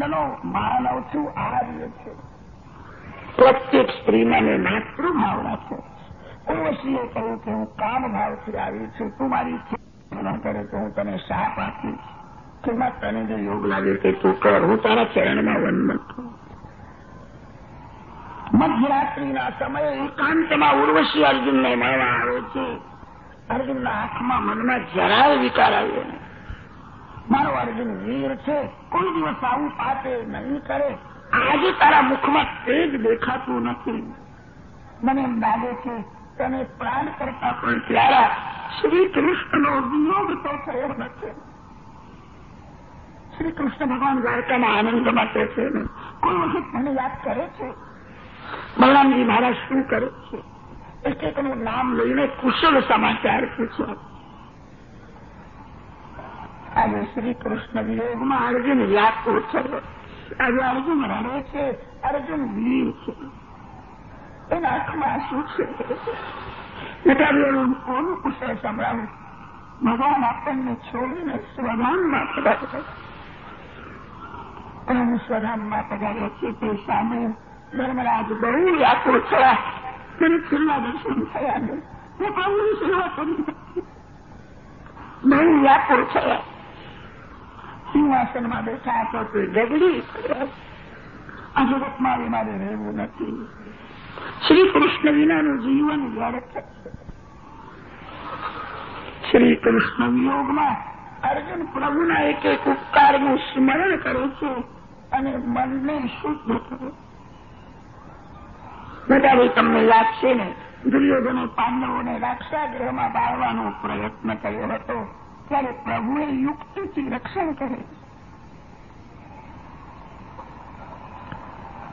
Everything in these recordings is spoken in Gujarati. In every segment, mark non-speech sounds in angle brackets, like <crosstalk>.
બ્રહ્માંડનો માનવ છું આર્ય છે. પ્રત્યેક સ્ત્રીને મેં માતૃભાવ છે. ઉર્વશીએ કહ્યું કે હું કામ ભાવથી આવી છું. તું મારી ન કરે તો હું તને સાપ આપીશ. કે માં તને જે યોગ લાગે તે તું કર. હું તારા ચરણમાં વંદન કરું. મધ્યરાત્રિના સમયે એકાંતમાં ઉર્વશી અર્જુનને મળવા આવે છે. અર્જુનના આંખમાં મનમાં જરાય વિકાર આવ્યો નહીં મારો અર્જુન વીર છે. કોઈ દિવસ આવું પાપે નહીં કરે. આજે તારા મુખમાં તેજ દેખાતું નથી. મને એમ લાગે છે તને પ્રાણ કરતા પણ ત્યારે શ્રી કૃષ્ણનો વિયોગ તો થયો નથી. શ્રી કૃષ્ણ ભગવાન દ્વારકાના આનંદ માટે છે કોઈ વખત મને યાદ કરે છે? બલરામજી મહારાજ શું કરે છે? એક એકનું નામ લઈને કુશળ સમાચાર પૂછ્યા આજે શ્રી કૃષ્ણ વિયોગમાં અર્જુન વ્યાકુળ છે. આજે અર્જુન રડે છે. અર્જુન વીર છે. એના આંખમાં શું છે? મેટાડીઓનું કોનું કુશળ સંભળાવું? ભગવાન આપણને છોડીને સ્વધામમાં પધારે અને હું સ્વધામમાં પધાર્યો છું તે સામે ધર્મરાજ બહુ વ્યાકુળ થયા મને છેલ્લા દર્શન થયા નહીં. હું પ્રભુની સેવા કરી બહુ વ્યાકુળ થયા સિંહાસનમાં બેઠા તો તે ગગડી આ જગતમાં મારે રહેવું નથી. શ્રી કૃષ્ણ વિનાનું જીવન વ્યર્થ શ્રી કૃષ્ણ વિયોગમાં અર્જુન પ્રભુના એક એક ઉપકારનું સ્મરણ કરે છે અને મનને શુદ્ધ કરે. બધા તમને યાદ છે ને, દુર્યોધને પાંડવોને રાક્ષાગ્રહમાં બાળવાનો પ્રયત્ન કર્યો હતો. ત્યારે પ્રભુએ યુક્તિથી રક્ષણ કરે.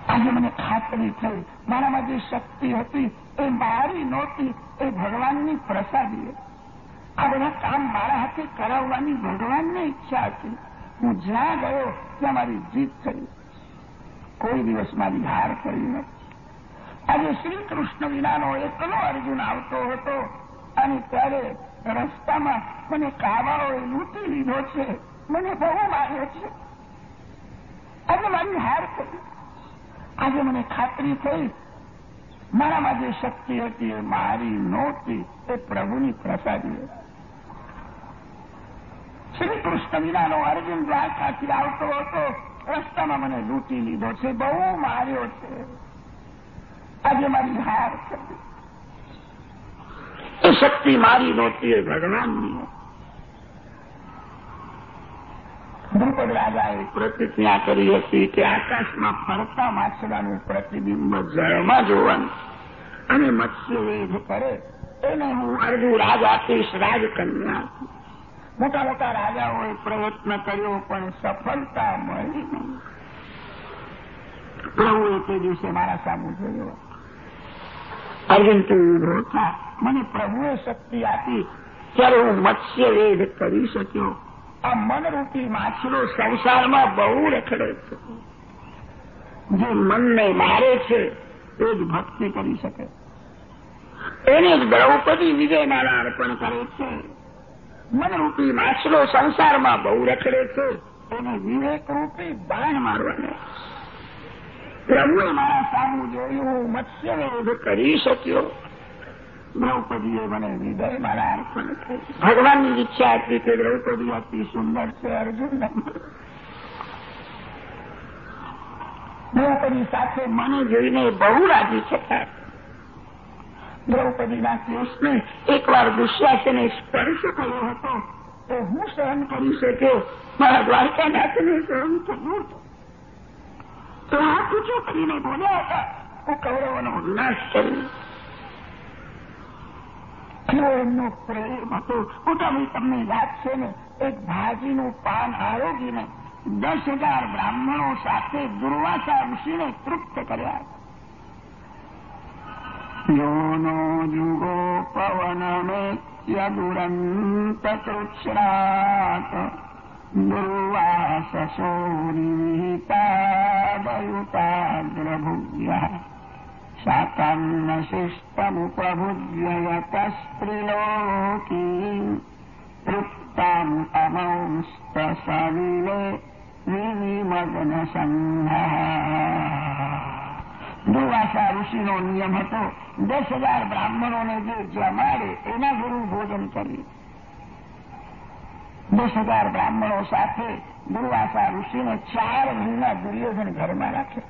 આજે મને ખાતરી થઈ. મારામાં જે શક્તિ હતી એ મારી નહોતી, એ ભગવાનની પ્રસાદી. આ બધા કામ મારા હાથે કરાવવાની ભગવાનને ઈચ્છા હતી. હું જ્યાં ગયો, ત્યાં મારી જીત થઈ. કોઈ દિવસ મારી હાર કરી નથી. આજે શ્રી કૃષ્ણ વિનાનો એકલો અર્જુન આવતો હતો અને ત્યારે રસ્તામાં મને કાવાઓએ લૂંટી લીધો છે. મને બહુ માર્યો છે. આજે મારી હાર થઈ આજે મને ખાતરી થઈ. મારામાં જે શક્તિ હતી એ મારી નહોતી, એ પ્રભુની પ્રસાદી શ્રી કૃષ્ણ વિનાનો અર્જુન દ્વારકાથી આવતો હતો, રસ્તામાં મને લૂંટી લીધો છે. બહુ માર્યો છે. આજે મારી હાર થઈ શક્તિ મારી નહોતી એ ભગવાનની દ્રુપદ રાજાએ પ્રતિજ્ઞા કરી હતી કે આકાશમાં ફરતા માછલાનું પ્રતિબિંબ જળમાં જોવાનું અને મત્સ્યવેધ કરે, એને હું અર્ધું રાજ રાજકન્યા મોટા મોટા રાજાઓએ પ્રયત્ન કર્યો, પણ સફળતા મળી નહીં. પ્રભુએ તે દિવસે મારા સામે જોયો. અર્જુન તું ઊભો મને પ્રભુએ શક્તિ આપી ત્યારે હું મત્સ્યવેધ કરી શક્યો. આ મનરૂપી માછલો સંસારમાં બહુ રખડે છે. જે મનને મારે છે એ જ ભક્તિ કરી શકે. એને દ્રૌપદી વિજયમાળા અર્પણ કરે છે. મનરૂપી માછલો સંસારમાં બહુ રખડે છે. એને વિવેકરૂપી બાણ મારવાને. પ્રભુએ મારા સામું જોયું, હું મત્સ્યવેધ કરી શક્યો. દ્રૌપદીએ મને અર્પણ કરી ભગવાનની ઈચ્છા હતી કે દ્રૌપદી અતિ સુંદર છે, અર્જુન દ્રૌપદી સાથે મને જોઈને બહુ રાજી થતા દ્રૌપદીના કેસને એકવાર દુશ્યાસને સ્પર્શ કર્યો હતો, તો હું સહન કરી શક્યો. મારા દ્વારકાનાથને સહન થયું તો આ પૂછો કરીને બોલ્યા હતા, હું કૌરવોનો વિનાશ કરી એનો એમનો પ્રેમ હતો. મોટાભાઈ તમને યાદ છે ને, એક ભાજીનું પાન આરોગીને દસ હજાર બ્રાહ્મણો સાથે દુર્વાસા ઋષિને તૃપ્ત કર્યા. યોનો જુગો પવનમેત્ય દુરંત કૃચ્છ્રાત દુર્વાસસોનિહિતાદયુતાગ્રભુવ્યઃ શાકાन्न सकन्नशिष्टमुपभुज्य यतस्त्रिलोकीम् तृप्ताम् अमंस्तसलिले વિનિમગ્નસંઘ દુર્વાસા ઋષિનો નિયમ હતો દસ હજાર બ્રાહ્મણોને જે જમાડે એના ગુરુ ભોજન કરી દસ હજાર બ્રાહ્મણો સાથે દુર્વાસા ઋષિને ચાર મહિના દુર્યોધન ઘરમાં રાખ્યો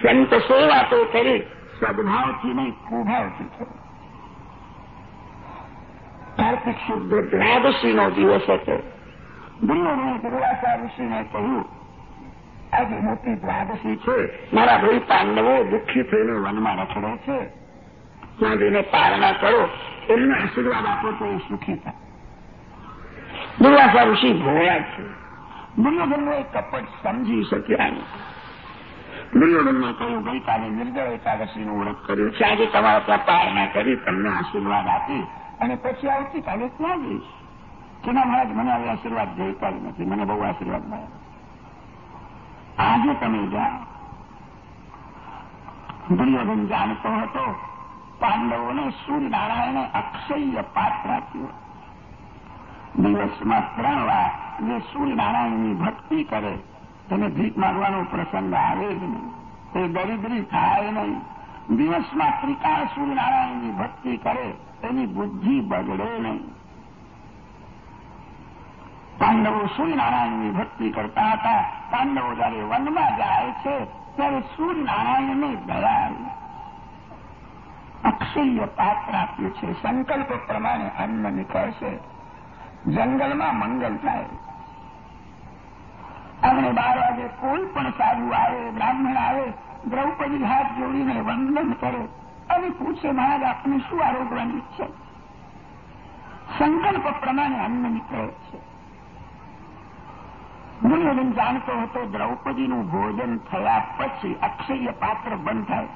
સંત સેવા તો કરી સદભાવથી નહીં કુભાવથી કરી કાર્તિક શુદ્ધ દ્વાદશીનો દિવસ હતો. દુર્યોધને દુર્વાસા કહ્યું, આજે મોટી દ્વાદશી છે. મારા ભાઈ પાંડવો દુઃખી થઈને વનમાં રખડે છે. ત્યાં જઈને પારણા કરો. એમને આશીર્વાદ આપો તો એ સુખી થાય. દુર્વાસા ઋષિ ભોળા છે. દુર્યોધનનો એ કપટ સમજી શક્યા નહીં. દુર્યોધનને કહ્યું ગઈકાલે નિર્જળ એકાદશીનો વ્રત કર્યો છે. આજે તમારા ત્યાં પારણા કરી, તમને આશીર્વાદ આપી અને પછી આવતીકાલે ત્યાં જઈશ. કે મહારાજ, મને હવે આશીર્વાદ જોઈતા જ નથી. મને બહુ આશીર્વાદ મળ્યા આજે તમે જાઓ દુર્યોધન જાણતો હતો, પાંડવોને સૂર્યનારાયણે અક્ષય પાત્ર આપ્યું. દિવસમાં ત્રણ વાર જે સૂર્યનારાયણની ભક્તિ કરે તેને ભીખ માગવાનો પ્રસંગ આવે જ નહીં. તે દરિદ્રી થાય નહીં. દિવસમાં ત્રિકાળ સૂર્યનારાયણની ભક્તિ કરે, એની બુદ્ધિ બગડે નહીં. પાંડવો સૂર્યનારાયણની ભક્તિ કરતા હતા. પાંડવો જયારે વનમાં જાય છે, ત્યારે સૂર્યનારાયણની દયા આવી અક્ષય પાત્ર આપ્યું છે. સંકલ્પ પ્રમાણે અન્ન નીકળશે. જંગલમાં મંગલ થાય. આપણે બાર વાગે કોઈ પણ સાધુ આવે, બ્રાહ્મણ આવે, દ્રૌપદી હાથ જોડીને વંદન કરે અને પૂછે, મહારાજ, આપને શું આરોગવાની છે? સંકલ્પ પ્રમાણે અન્ન નીકળે છે. દુર્યોધન જાણતો હતો, દ્રૌપદીનું ભોજન થયા પછી અક્ષય પાત્ર બંધ થાય.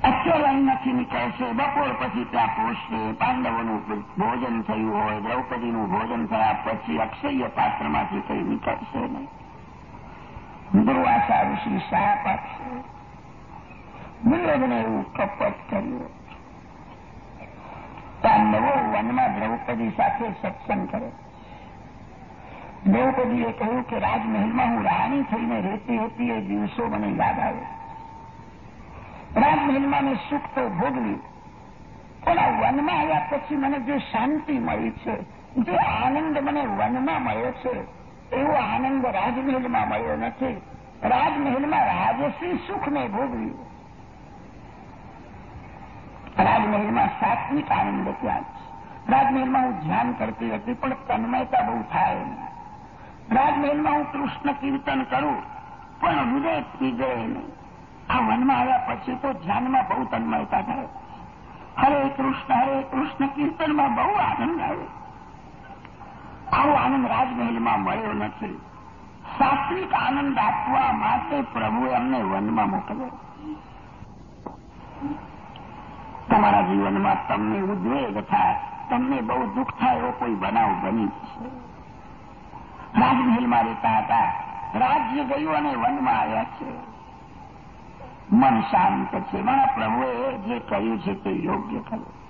અત્યારે અહીંયાથી નીકળશે બપોર પછી ત્યાં પહોંચશે પાંડવોનું ભોજન થયું હોય દ્રૌપદીનું ભોજન થયા પછી અક્ષય પાત્રમાંથી કઈ નીકળશે નહીં દુર્વાસા ઋષિ શાપ આપશે દુર્યોધને એવું કપટ કર્યું પાંડવો વનમાં દ્રૌપદી સાથે સત્સંગ કરે દ્રૌપદીએ કહ્યું કે રાજમહેલમાં હું રાણી થઈને રહેતી હતી એ દિવસો મને યાદ આવે રાજમહેલમાં મેં સુખ તો ભોગવ્યું પણ વનમાં આવ્યા પછી મને જે શાંતિ મળી છે, જે આનંદ મને વનમાં મળ્યો છે, એવો આનંદ રાજમહેલમાં મળ્યો નથી. રાજમહેલમાં રાજસી સુખને ભોગવ્યું રાજમહેલમાં સાત્વિક આનંદ ત્યાં રાજમહેલમાં હું ધ્યાન કરતી હતી, પણ તન્મયતા બહુ થાય નહીં રાજમહેલમાં હું કૃષ્ણ કીર્તન કરું, પણ હૃદય પીગળે નહીં. આ વનમાં આવ્યા પછી તો ધ્યાનમાં બહુ તન્મયતા થાય. હરે કૃષ્ણ હરે કૃષ્ણ, કીર્તનમાં બહુ આનંદ આવે. આવો આનંદ રાજમહેલમાં મળ્યો નથી. સાત્વિક આનંદ આપવા માટે પ્રભુએ અમને વનમાં મોકલ્યો. તમારા જીવનમાં તમને ઉદ્વેગ થાય, તમને બહુ દુઃખ થાય એવો કોઈ બનાવ બની જશે. રાજમહેલમાં રહેતા હતા. રાજ્ય ગયું અને વનમાં આવ્યા છે. મન શાંત છે. મારા પ્રભુએ જે કર્યું છે તે યોગ્ય કર્યું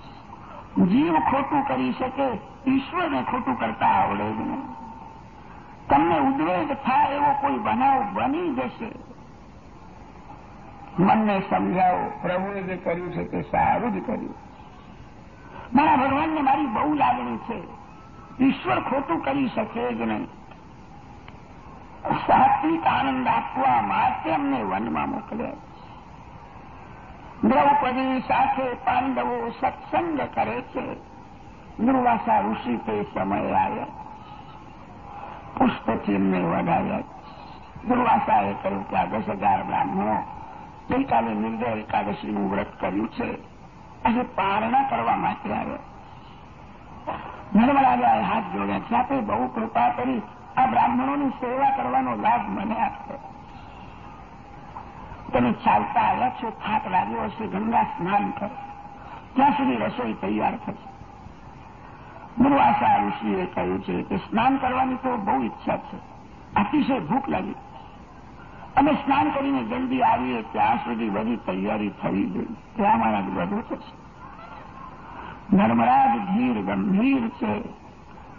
જીવ ખોટું કરી શકે, ઈશ્વરને ખોટું કરતા આવડે જ નહીં. તમને ઉદ્વેગ થાય એવો કોઈ બનાવ બની જશે? મનને સમજાવો, પ્રભુએ જે કર્યું છે તે સારું જ કર્યું મારા ભગવાનને મારી બહુ લાગણી છે. ઈશ્વર ખોટું કરી શકે જ નહીં. સાત્વિક આનંદ આપવા માટે અમને વનમાં મોકલ્યા દ્રૌપદી સાથે પાંડવો સત્સંગ કરે છે. દુર્વાસા ઋષિ તે સમયે આવ્યા પુષ્પથી એમને દુર્વાસાએ કહ્યું કે આ દસ હજાર બ્રાહ્મણો, ગઈકાલે નિર્દય એકાદશીનું વ્રત કર્યું છે. આજે પારણા કરવા માટે આવ્યા નર્મદાએ હાથ જોડ્યા. છે બહુ કૃપા કરી આ બ્રાહ્મણોની સેવા કરવાનો લાભ મને આપો. તમે ચાલતા આવ્યા છો થાક લાગ્યો હશે ગંગા સ્નાન કરો ત્યાં સુધી રસોઈ તૈયાર થશે દુર્વાસા ઋષિએ કહ્યું છે કે સ્નાન કરવાની તો બહુ ઈચ્છા છે. અતિશય ભૂખ લાગી. અમે સ્નાન કરીને જલ્દી આવીએ ત્યાં સુધી બધી તૈયારી થઈ ગઈ. ત્યાં મારા બધું થશે નર્મરાજ ધીર ગંભીર છે.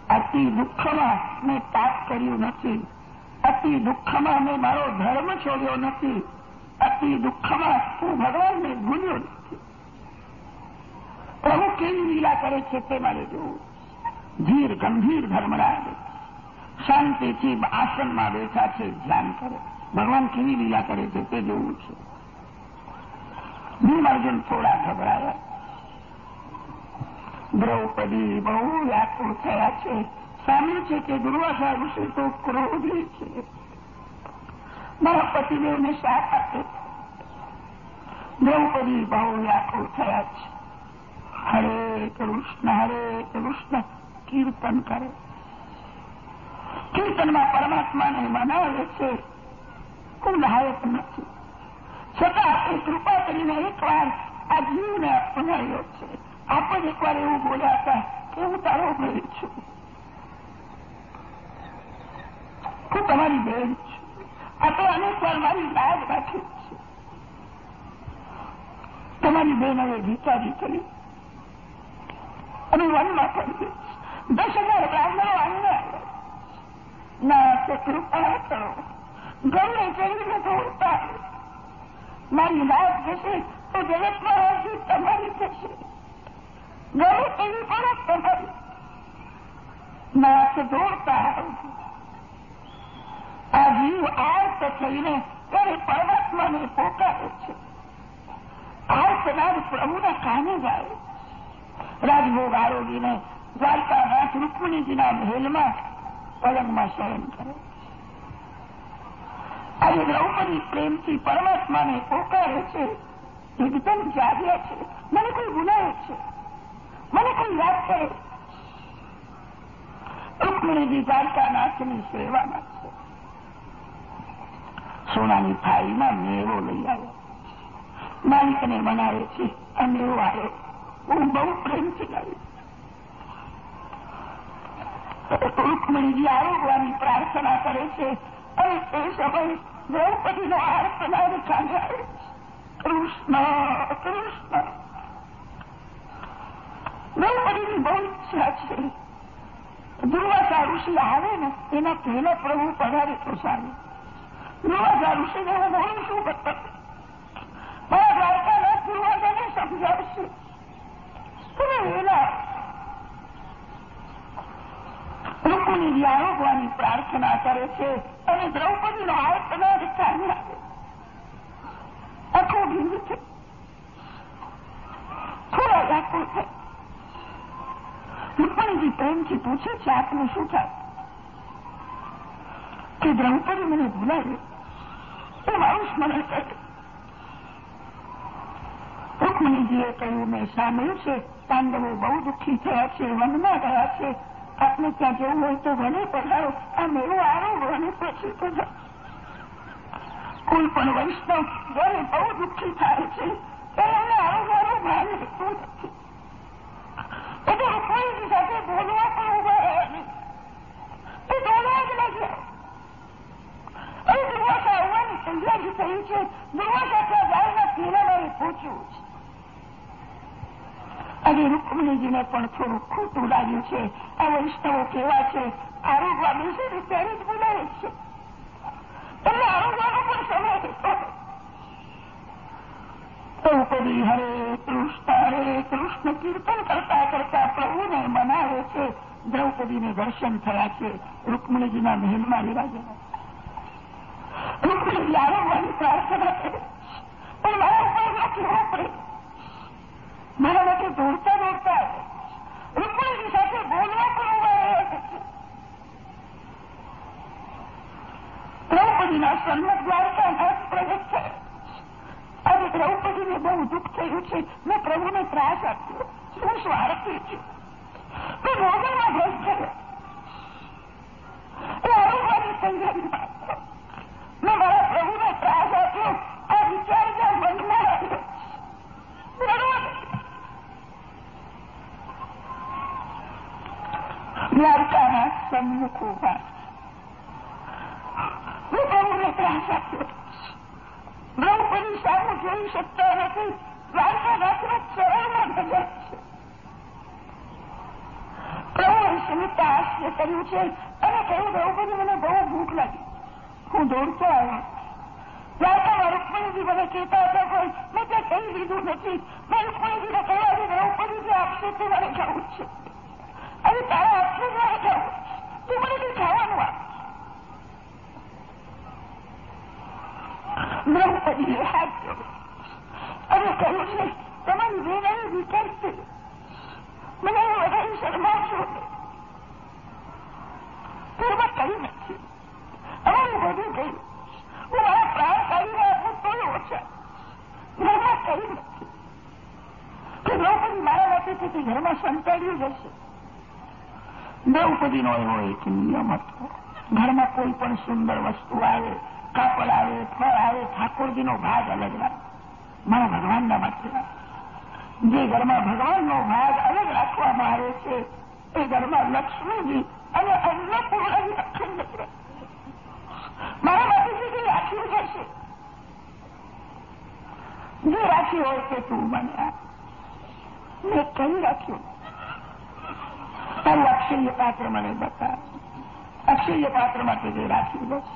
અતિ દુઃખમાં મેં પાપ કર્યું નથી. અતિ દુઃખમાં મેં મારો ધર્મ છોડ્યો નથી. અતિ દુઃખમાં હું ભગવાનને ભૂલ્યો પ્રભુ કેવી લીલા કરે છે તે મારે જોવું ધીર ગંભીર ધર્મરાજ શાંતિથી આસનમાં બેઠા છે ધ્યાન કરે ભગવાન કેવી લીલા કરે છે તે જોવું છે ભીમ થોડા ગભરાયા દ્રૌપદી બહુ વ્યાકુળ થયા છે સામે છે કે દુર્વાસા ઋષિ તો ક્રોધી છે મારા પતિદેવને સાથ આપે દ્રૌપદી બહુ વ્યાકુળ થયા છે હરે કૃષ્ણ હરે કૃષ્ણ કીર્તન કરે કીર્તનમાં પરમાત્માને મનાવે છે કોઈ લાયક નથી છતાં આપણે કૃપા કરીને એકવાર આ જીવને અપનાવ્યો છે. આપણે એકવાર એવું બોલ્યા હતા કે હું તારો ભાઈ છું. હું તમારી બહેન છું. આપણે અનેક વાર મારી લાજ રાખી તમારી બેન ગીતાજી કરી અને વનમાં પડી દસ હજાર બ્રાહ્મણો આવીને ના, તે કૃપા કરો. ગમે કરીને દોડતા મારી લાજ જશે તો જગતમાં રહેશે તમારી થશે ગમે તેવી પણ તમારી. નાથ દોડતા આવજો. આ જીવ આર્ત થઈને ત્યારે પરમાત્માને પોકારે છે. આર્તનાદ પ્રભુના કાને જાય. રાજભોગ આરોગીને દ્વારકાનાથ રૂકમિણીજીના મહેલમાં પલંગમાં શયન કરે. આજે દ્રૌપદી પ્રેમથી પરમાત્માને પોકારે છે. એકદમ જાગ્યા છે. મને કોઈ બોલાવે છે. મને કોઈ યાદ કરે. રૂકમિણીજી દ્વારકાનાથની સેવામાં છે. સોનાની થાળીમાં મેળો લઈ આવ્યો. માલિકને બનાવે છે આ મેવો આવ્યો હું બહુ પ્રેમથી લાવી રૂકમણીજી આરોગવાની પ્રાર્થના કરે છે, અને તે સમય દ્રૌપદીનો આર્તનાદ કાને આવે કૃષ્ણ કૃષ્ણ. દ્રૌપદીની બહુ ઈચ્છા છે. દુર્વાસા ઋષિ આવે ને, એના પહેલા પ્રભુ પધારે તો સારું. દુર્વાસા ઋષિને હું બોલું છું કરતા મારા દ્વારકાના દુર્વાસાને સમજાવશે તમે એના લોકોની વ્યારોગવાની પ્રાર્થના કરે છે. અને દ્રૌપદીનો આર્તનાદ કાને આવે આખો ભીંગ છે થોડા લાખો છે રૂપણીજી પ્રેમથી પૂછે છે આપનું શું થાય કે દ્રૌપદી મને ભૂલાવી એ માણસ સ્મરણ કરે રૂકમણીજીએ કહ્યું મેં સાંભળ્યું છે પાંડવો બહુ દુઃખી થયા છે વનમાં ગયા છે આપને ત્યાં જવું હોય તો વને પધારો આ મેળો આરોગ્ય વને પછી પધારો કોઈ પણ વૈષ્ણવ ઘરે બહુ દુઃખી થાય છે ત્યારે એને આરોગ્યનો ભાન રહેતો નથી એટલે રૂકમણીજી સાથે બોલવા પણ ઊભા રહ્યા નહીં બોલવા જ નથી આવવાની તૈયારી છે દુર્વાસા સાથે પેલા મારે પૂછ્યું છે અને રૂકમણીજીને પણ થોડું ખોટું લાગ્યું છે આ વૈષ્ણવો કેવા છે આરોગવા બેસે ત્યારે જ બોલાવે છે એટલે આરોગવાનો પણ સમય દ્રૌપદી હરે કૃષ્ણ હરે કૃષ્ણ કીર્તન કરતા કરતા પ્રભુને મનાવે છે દ્રૌપદીને દર્શન થયા છે રૂકમણીજીના મહેલમાં વિરાજેલા રૂકમણીજી આરોગવાની પ્રાર્થના કરે પણ મારા ઉપર કેવો પડે મારા માટે છે દ્રૌપદીના સન્મત દ્રૌપદીને બહુ દુઃખ થયું છે મેં પ્રભુને ત્રાસ આપ્યો હું સ્વાર્થી છું મેં ભોગવમાં ભ્રષ્ટ થયો એ આરોગ્યની તૈયારીમાં કર્યું છે અને કહ્યું દ્રૌપદી મને બહુ ભૂખ લાગી હું દોડતો આવ્યો દ્વારકામાં રૂકમણીજી મને કહેતા હતા કોઈ મેં ત્યાં કહી દીધું નથી, મેં રૂકમણીજીને કહ્યા છે દ્રૌપદીજી આપશે તે મારે જવું છે. અને તારા આપશે મારે જવું તું મને કઈ ખાવાનું આપ દ્રૌપદીએ હાથ જોડ્યો અને કહ્યું છે, તમારી વેરાએ વિચારશે. મને વધારે શરમાવશો ઘરમાં કહ્યું નથી અમારું બધું ગયું હું મારા પ્રાણ કાઢીને આપું તોય ઓછા ઘરમાં કઈ નથી કે દ્રૌપદી મારા માટે ઘરમાં સંતાડ્યું જશે દ્રૌપદીનો એવો એક નિયમ હતો ઘરમાં કોઈ પણ સુંદર વસ્તુ આવે કાપડ આવે ફળ આવે ઠાકોરજીનો ભાગ અલગ રાખે મારા ભગવાનના માટે જે ઘરમાં ભગવાનનો ભાગ અલગ રાખવામાં આવે છે એ ઘરમાં લક્ષ્મીજી અને અન્નપૂર્ણાની અખંડ મારા માટે રાખી થશે જે રાખી હોય તે તું મને આપ મેં કઈ રાખ્યું તારું અક્ષય પાત્ર મને બતા અક્ષય પાત્ર માટે જે રાખ્યું બસ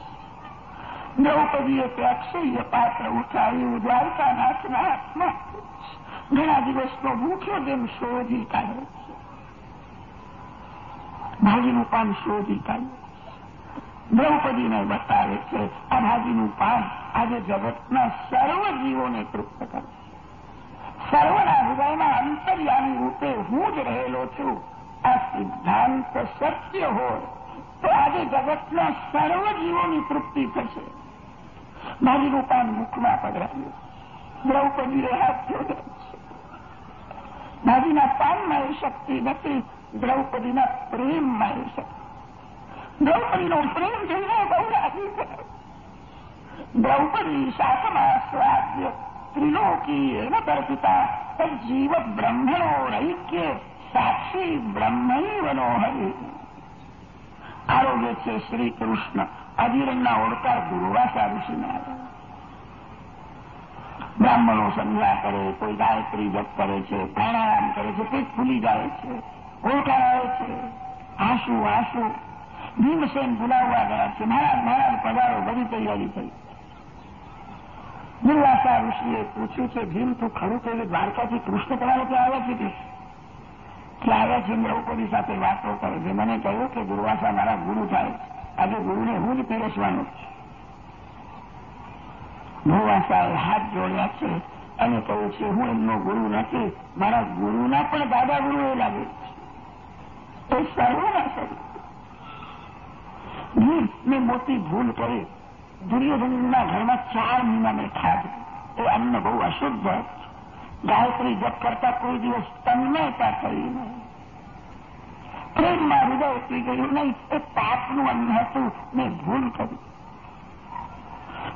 દ્રૌપદીએ તે અક્ષય પાત્ર ઉઠાવ્યું દ્વારકાનાથના હાથમાં ઘણા દિવસનો ભૂખ્યો જેમ શોધી કાઢ્યો ભાજીનું પાન શોધી કાઢ્યું દ્રૌપદીને બતાવે છે આ ભાજીનું પાન આજે જગતના સર્વ જીવોને તૃપ્ત કરે સર્વના હૃદયના અંતર્યામી રૂપે હું જ રહેલો છું. આ સિદ્ધાંત સત્ય હોય તો આજે જગતના સર્વ જીવોની તૃપ્તિ થશે. મારી પાન મુખમાં પધરાવ્યું. દ્રૌપદીએ હાથ જોડે ભાજીના પાનમાં એ શક્તિ નથી, દ્રૌપદીના પ્રેમમાં એ શક્તિ. દ્રૌપદીનો પ્રેમ જોઈને બહુ રાજી થયો. દ્રૌપદી શાસમાં સ્વાદ્ય ત્રિલોકી એન દર્શિતા તજીવ બ્રહ્મણો રૈક્ય સાક્ષી બ્રહ્મૈવનો હરિ આરોગ્ય છે શ્રી કૃષ્ણ અધિરંગના ઓળકાર દુર્વાસા ઋષિના બ્રાહ્મણો સંધ્યા કરે કોઈ ગાયત્રી જપ કરે છે પ્રાણાયામ કરે છે પેટ ફૂલી જાય છે ઓળકાર આવે છે આંસુ આંસુ ભીમસેન બોલાવવા ગયા છે મહારાજ મહારાજ પધારો બધી તૈયારી થઈ દુર્વાસા ઋષિએ પૂછ્યું છે ભીમ, તું ખરું કે દ્વારકાથી કૃષ્ણ તમારે ત્યાં આવ્યા છે કે છે દ્રૌપદી સાથે વાતો કરે છે મને કહ્યું કે, દુર્વાસા, મારા ગુરુ થાય આજે ગુરુને હું જ પીરસવાનો છું. દુર્વાસાએ હાથ જોડ્યા છે અને કહ્યું છે, હું એમનો ગુરુ નથી. મારા ગુરુના પણ દાદા ગુરુ એ લાગે છે. એ સર્વના શરીર મેં મોટી ભૂલ કરી દુર્યોધનના ઘરમાં ચાર મહિના મેં એ અન્ન બહુ અશુદ્ધ ગાયત્રી જપ કરતા કોઈ દિવસ તન્મયતા થઈ નહીં પ્રેમમાં હૃદય ઉતરી ગયું નહીં એ પાપનું અન્ન હતું મેં ભૂલ કરી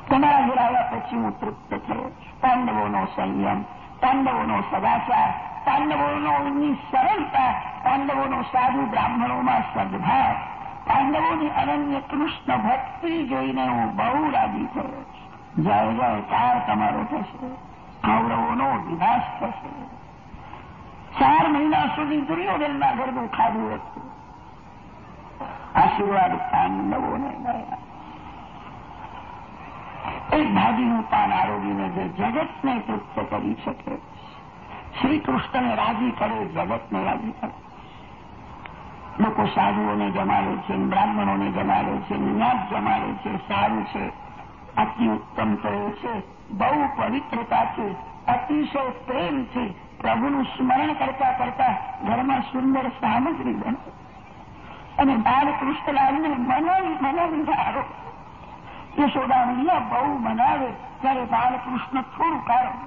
તમારા ઘેર પછી હું તૃપ્ત થયો પાંડવોનો સંયમ પાંડવોનો સદાચાર પાંડવોની સરળતા પાંડવોનો સાધુ બ્રાહ્મણોમાં સદભાવ પાંડવોની અનન્ય કૃષ્ણ ભક્તિ જોઈને હું બહુ રાજી થયો જય ચાર તમારો થશે. કૌરવોનો વિનાશ થશે. ચાર મહિના સુધી દુર્યોધનના ઘરનું ખાધું હતું. આશીર્વાદ પાંડવોને મળ્યા. એક ભાજીનું પાન આરોગીને જે જગતને તૃપ્ત કરી શકે શ્રી કૃષ્ણને રાજી કરે, જગતને રાજી કરે. લોકો સાધુઓને જમાડે છે, બ્રાહ્મણોને જમાડે છે જ્ઞાત જમાડે છે, સારું છે, અતિ ઉત્તમ કહે છે, બહુ પવિત્રતાથી અતિશય પ્રેમથી પ્રભુનું સ્મરણ કરતા કરતા ઘરમાં સુંદર સામગ્રી બને. અને બાલકૃષ્ણલાલને મનો મનાવીને યશોદા મૈયા બહુ મનાવે, ત્યારે બાલકૃષ્ણ થોડું કારણ.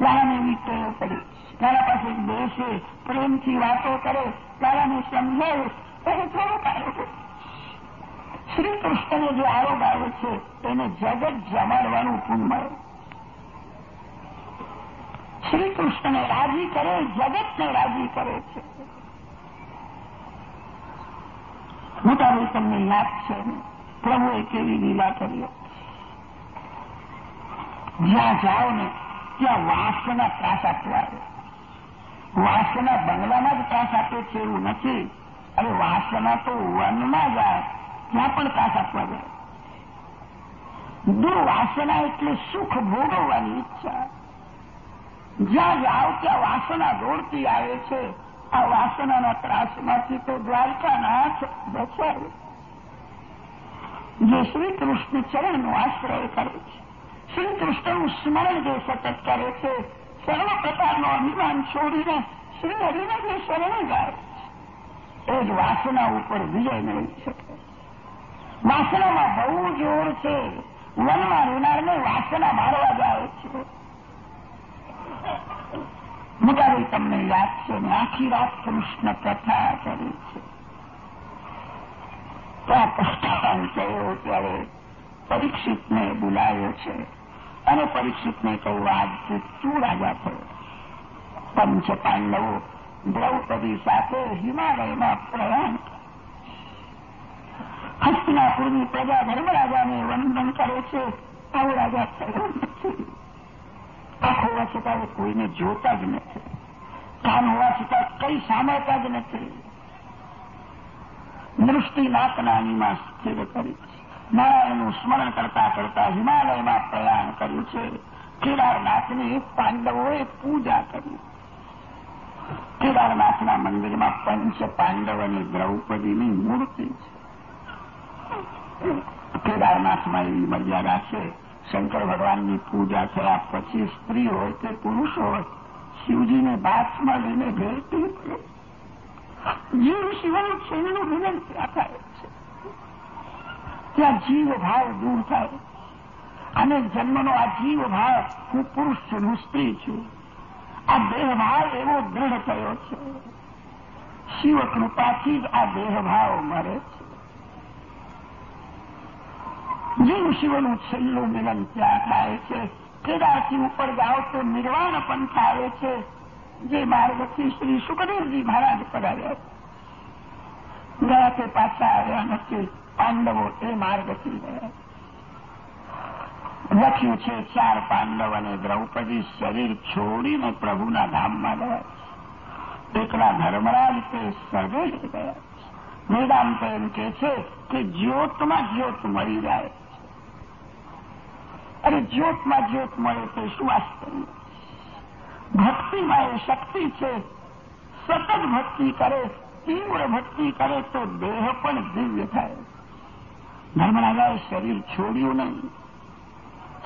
લાલાને એવી ટેવ પડી. લાલા પાસે બેસે, પ્રેમથી વાતો કરે લાલાને સમજાવે, એને થોડું કારણ શ્રી કૃષ્ણને જે આરોગ આવે છે એને જગત જમાડવાનું પૂર્ણ મળે. શ્રી કૃષ્ણને રાજી કરે, જગતને રાજી કરે છે. મોટાભાઈ તમને યાદ છે. પ્રભુએ કેવી લીલા કરી. જ્યાં જાઓ ને, ત્યાં વાંસના ત્રાસ આપવા આવે. વાસના બંગલામાં જ ત્રાસ આપે છે એવું નથી. અરે વાસના તો વનમાં જાય ત્યાં પણ ત્રાસ આપવા જાય. દુર્વાસના એટલે સુખ ભોગવવાની ઈચ્છા. જ્યાં જાઓ ત્યાં વાસના દોડતી આવે છે. આ વાસનાના ત્રાસમાંથી તો દ્વારકાનાથ બચાવે જે શ્રી કૃષ્ણ ચરણનો આશ્રય કરે છે. શ્રી કૃષ્ણનું સ્મરણ જે સતત કરે છે સર્વ પ્રકારનો અભિમાન છોડીને શ્રી હરિને જે શરણે જાય એ જ વાસના ઉપર વિજય મેળવી શકે. વાસનામાં બહુ જોર છે. મનમાં રહેનારને વાસના મારવા જાય છે. મોટાભાઈ તમને યાદ છે ને આખી રાત કૃષ્ણ કથા કરી છે. ત્યાં પ્રસ્થાન થયો ત્યારે પરીક્ષિતને બોલાવ્યો છે. અને પરીક્ષિતને કહ્યું આજથી તું રાજા થયો પંચ પાંડવો દ્રૌપદી સાથે હિમાલયમાં પ્રયાણ હસ્તિનાપુરની પ્રજા ધર્મરાજાને વંદન કરે છે. આવો રાજા થયો નથી. આંખ હોવા છતાં કોઈને જોતા જ નથી. કાન હોવા છતાં કઈ સાંભળતા જ નથી. દૃષ્ટિ નાકનાનીમાં સ્થિર કરી છે. નારાયણનું સ્મરણ કરતા કરતા હિમાલયમાં પ્રયાણ કર્યું છે. કેદારનાથની પાંડવોએ પૂજા કરી. કેદારનાથના મંદિરમાં પંચ પાંડવ અને દ્રૌપદીની મૂર્તિ છે. કેદારનાથમાં એવી મર્યાદા છે. શંકર ભગવાનની પૂજા થયા પછી સ્ત્રી હોય કે પુરુષ હોય, શિવજીને બાથમાં લઈને ભેટી જીવ શિવનું છેલ્લું ત્યાં થાય? ત્યાં જીવ દૂર થાય. અને જન્મનો આ જીવ ભાવ હું પુરુષ છું હું સ્ત્રી છું. આ દેહભાવ એવો દ્રઢ થયો છે. શિવ કૃપાથી જ આ દેહભાવ મરે છે. જીવ શિવનું છેલ્લું મિલન ત્યાં થાય છે. કેદારથી ઉપર જાઓ તો નિર્વાણ પંથ આવે છે. જે માર્ગથી શ્રી સુખદેવજી મહારાજ પધાર્યા ગયા તે પાછા આવ્યા નથી. પાંડવો એ માર્ગથી લખ્યું છે, ચાર પાંડવ અને દ્રૌપદી શરીર છોડીને પ્રભુના ધામમાં ગયા એકલા ધર્મરાજ તે સર્વે ગયા વેદાંત એમ કે છે કે જ્યોતમાં જ્યોત મળી જાય અને જ્યોતમાં જ્યોત મળે તે શું ભક્તિમાં એ શક્તિ છે. સતત ભક્તિ કરે, તીવ્ર ભક્તિ કરે તો દેહ પણ દિવ્ય થાય ધર્મરાજાએ શરીર છોડ્યું નહીં.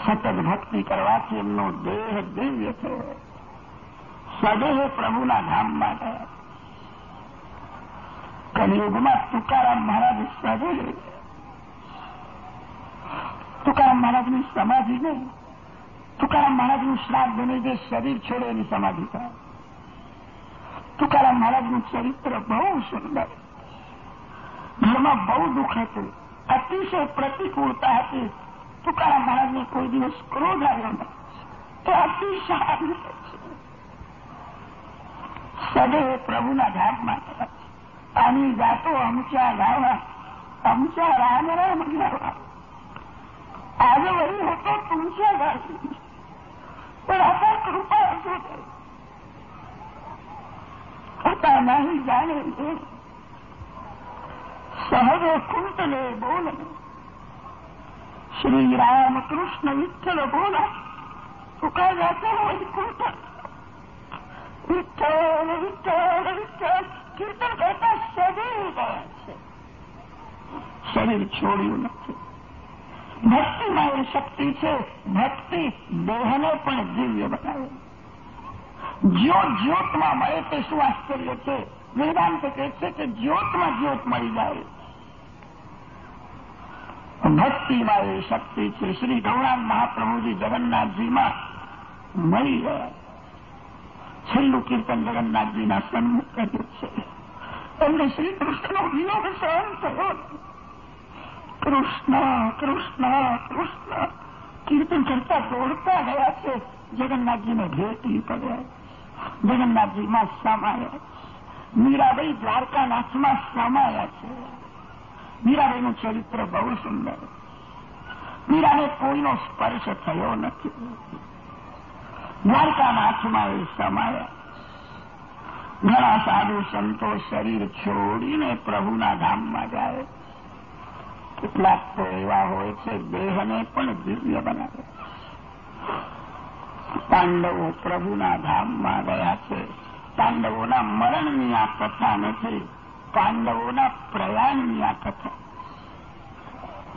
સતત ભક્તિ કરવાથી એમનો દેહ દિવ્ય થયો. સદેહ પ્રભુના ધામમાં ગયા કલયુગમાં તુકારામ મહારાજ સદેહ તુકારામ મહારાજની સમાધિ નહીં. તુકારામ મહારાજનું શ્રાદ્ધ બને જે શરીર છોડે એની સમાધિ થાય. તુકારામ મહારાજનું ચરિત્ર બહુ સુંદર. ઘરમાં બહુ દુઃખ હતું. અતિશય પ્રતિકૂળતા હતી તુકારામ મહારાજને કોઈ દિવસ ક્રોધ આવ્યો નથી એ અતિશય સદૈવ પ્રભુના ધામમાં આની જાતો અમચા ગાવા અમચા રામ રામ ગાવા આજે વળી હતો તુમચા ગાવી પણ આપણા કૃપા હતો હતા નહીં જાણે સહજે કુંતલે બોલ શ્રી રામકૃષ્ણ વિઠ્ઠલ બોલા ઉકા જાતા હોય કુંતલ વિઠ્ઠલ વિઠ્ઠલ વિઠ્ઠલ કીર્તન કરતા શરીર ગયા છે શરીર છોડ્યું નથી ભક્તિમાં એ શક્તિ છે ભક્તિ દેહને પણ દિવ્ય બનાવે જ્યોત જ્યોતમાં મળે તે શું આશ્ચર્ય છે વેદાંત કહે છે કે જ્યોતમાં જ્યોત મળી જાય. ભક્તિમાં એ શક્તિ છે. શ્રી ગૌરાંગ મહાપ્રભુજી જગન્નાથજીમાં મળી ગયા. છેલ્લું કીર્તન જગન્નાથજીના સન્મુખ કર્યું છે. એમને શ્રી કૃષ્ણનો સહન થયો કૃષ્ણ કૃષ્ણ કૃષ્ણ. કીર્તન કરતા દોડતા ગયા છે. જગન્નાથજીને ભેટી પડ્યા. જગન્નાથજીમાં સમાયા. મીરાબાઈ દ્વારકાનાથમાં સમાયા છે. મીરાબાઈનું ચરિત્ર બહુ સુંદર. મીરાને કોઈનો સ્પર્શ થયો નથી. દ્વારકાનાથમાં એ સમાયા. ઘણા સાધુ સંતો શરીર છોડીને પ્રભુના ધામમાં જાય. કેટલાક તો એવા હોય છે, દેહને પણ દિવ્ય બનાવે પાંડવો પ્રભુના ધામમાં ગયા છે. પાંડવોના મરણની આ કથા નથી, પાંડવોના પ્રયાણની આ કથા.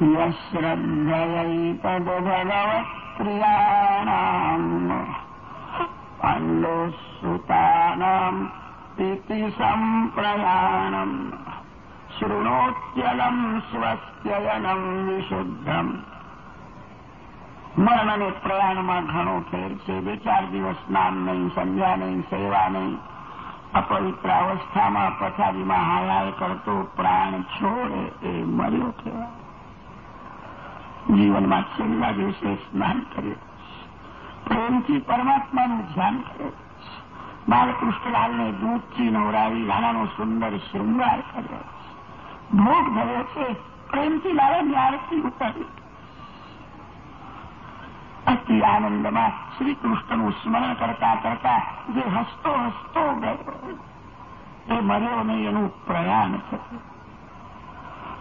યશ્રદ્ધયૈતદભગવત્પ્રિયાણામ, પાંડોસુતાનામ ઇતિ સંપ્રયાણમ શૃણોત્યલમ સ્વસ્યયનમ વિશુદ્ધમ. મરણ અને પ્રયાણમાં ઘણો ફેર છે. બે ચાર દિવસ સ્નાન નહીં, સંધ્યા નહીં, સેવા નહીં. અપવિત્ર અવસ્થામાં પથારીમાં હાલાય કરતો પ્રાણ છોડે એ મર્યો કહેવાય. જીવનમાં છેલ્લા દિવસે સ્નાન કર્યું. પ્રેમથી પરમાત્માનું ધ્યાન કર્યું. બાલકૃષ્ણલાલને દૂધથી નવરાવી લાલાનો સુંદર શૃંગાર કર્યો. ભોગ ધર્યો છે. પ્રેમથી લાવે આરતી ઉતારી. અતિ આનંદમાં શ્રી કૃષ્ણનું સ્મરણ કરતા કરતા જે હસતો હસતો એ મર્યો નહીં એનું પ્રયાણ થયું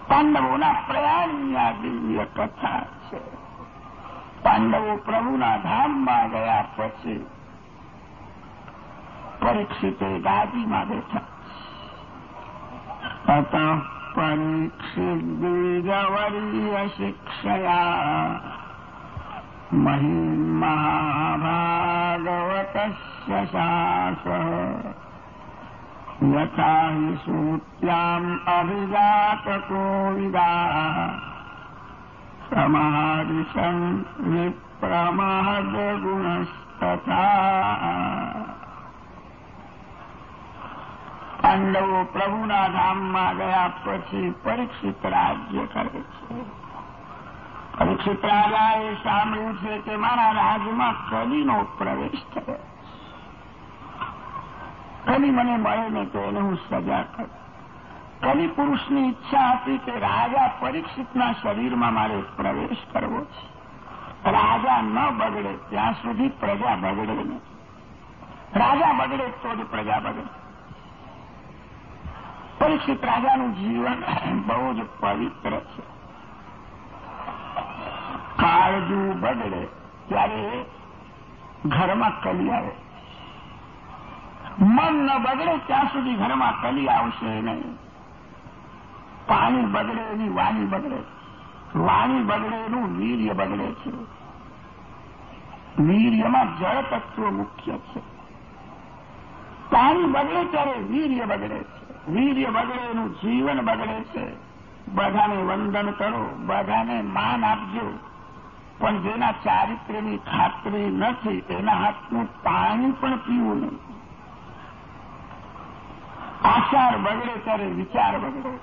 પાંડવોના પ્રયાણની આ દિવ્ય કથા છે પાંડવો પ્રભુના ધામમાં ગયા પછી પરીક્ષિતે ગાદીમાં બેઠા અત પરીક્ષિત બીજવરીય શિક્ષયા મહિમ शासः। यथा हि सूत्याम् સમારિષં વિપ્રમહદ ગુણસ્તથા પાંડવો પ્રભુના ધામમાં ગયા પછી પરીક્ષિત રાજ્ય કરે છે પરીક્ષિત રાજાએ સાંભળ્યું છે કે મારા રાજમાં કલીનો પ્રવેશ થયો. કલી મને મળે ને તો એને હું સજા કરું. કલી પુરુષની ઈચ્છા હતી કે રાજા પરીક્ષિતના શરીરમાં મારે પ્રવેશ કરવો છે. રાજા ન બગડે, ત્યાં સુધી પ્રજા બગડે નહીં. રાજા બગડે તો જ પ્રજા બગડે. પરીક્ષિત રાજાનું જીવન બહુ જ પવિત્ર છે. કાળજું બગડે ત્યારે ઘરમાં કલી આવે. મન ન બગડે ત્યાં સુધી ઘરમાં કલી આવશે નહીં. પાણી બગડે એની વાણી બગડે. વાણી બગડે એનું વીર્ય બગડે છે. વીર્યમાં જળ તત્વ મુખ્ય છે. પાણી બગડે ત્યારે વીર્ય બગડે છે. વીર્ય બગડે એનું જીવન બગડે છે. બધાને વંદન કરો, બધાને માન આપજો. પણ જેના ચારિત્ર્યની ખાતરી નથી, એના હાથનું પાણી પણ પીવું નહીં. આચાર બગડે ત્યારે વિચાર બગડે.